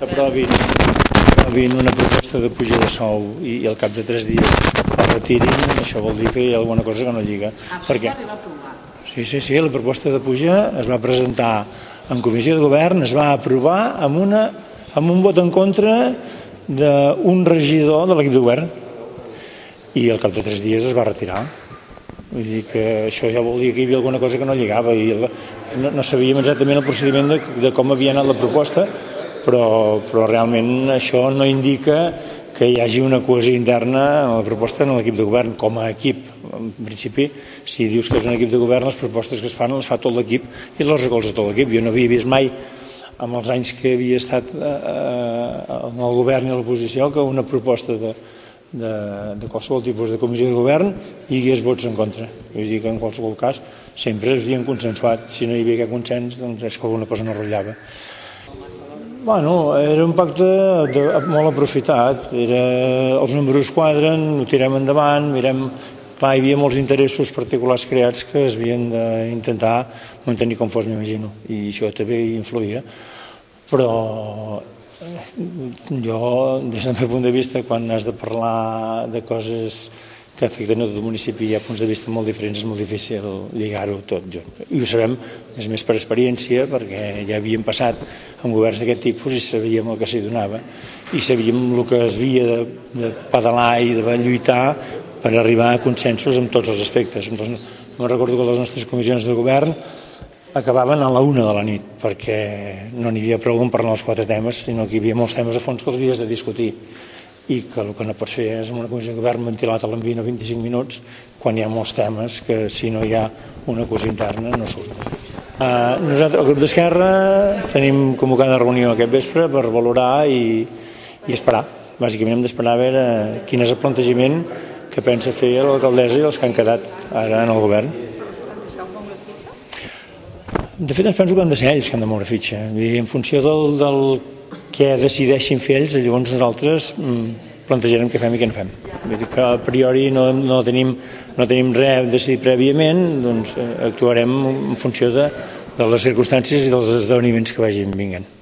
aprovin, aprovin una proposta de pujar de sou i, i al cap de tres dies la retirin, això vol dir que hi ha alguna cosa que no lliga. Perquè, sí, sí, sí, la proposta de pujar es va presentar en comissió de govern, es va aprovar amb, una, amb un vot en contra d'un regidor de l'equip de govern i al cap de tres dies es va retirar. Vull dir que això ja vol dir que hi havia alguna cosa que no lligava i la, no, no sabíem exactament el procediment de, de com havia anat la proposta, però, però realment això no indica que hi hagi una cohesió interna en la proposta en l'equip de govern com a equip. En principi, si dius que és un equip de govern, les propostes que es fan les fa tot l'equip i les recolza tot l'equip. Jo no havia vist mai amb els anys que havia estat eh, eh en el govern i l'oposició que una proposta de, de, de qualsevol tipus de comissió de govern hi hagués vots en contra. Vull dir que en qualsevol cas sempre es havien consensuat. Si no hi havia aquest consens, doncs és que alguna cosa no rotllava. Bueno, era un pacte de, molt aprofitat. Era, els números quadren, ho tirem endavant, mirem... Clar, hi havia molts interessos particulars creats que es havien d'intentar mantenir com fos, m'imagino, i això també hi influïa. Però jo, des del meu punt de vista, quan has de parlar de coses que afecten a tot el municipi hi ha punts de vista molt diferents, és molt difícil lligar-ho tot junt. I ho sabem, més més per experiència, perquè ja havíem passat amb governs d'aquest tipus i sabíem el que s'hi donava i sabíem el que es havia de, de pedalar i de lluitar per arribar a consensos en tots els aspectes. Entonces, no recordo que les nostres comissions de govern acabaven a la una de la nit, perquè no n'hi havia prou en parlar els quatre temes, sinó que hi havia molts temes a fons que els havies de discutir i que el que no pots fer és una comissió de govern ventilat a l'ambient a 25 minuts quan hi ha molts temes que si no hi ha una cosa interna no surten. Uh, nosaltres, el grup d'Esquerra, tenim convocada reunió aquest vespre per valorar i, i esperar. Bàsicament hem d'esperar a veure quin és el plantejament que pensa fer l'alcaldessa i els que han quedat ara en el govern. De fet, ens penso que han de ser ells que han de moure fitxa. I en funció del, del que decideixin fer ells, llavors nosaltres mm, plantejarem què fem i què no fem. Vull dir que a priori no, no, tenim, no tenim res decidit prèviament, doncs eh, actuarem en funció de, de les circumstàncies i dels esdeveniments que vagin vinguent.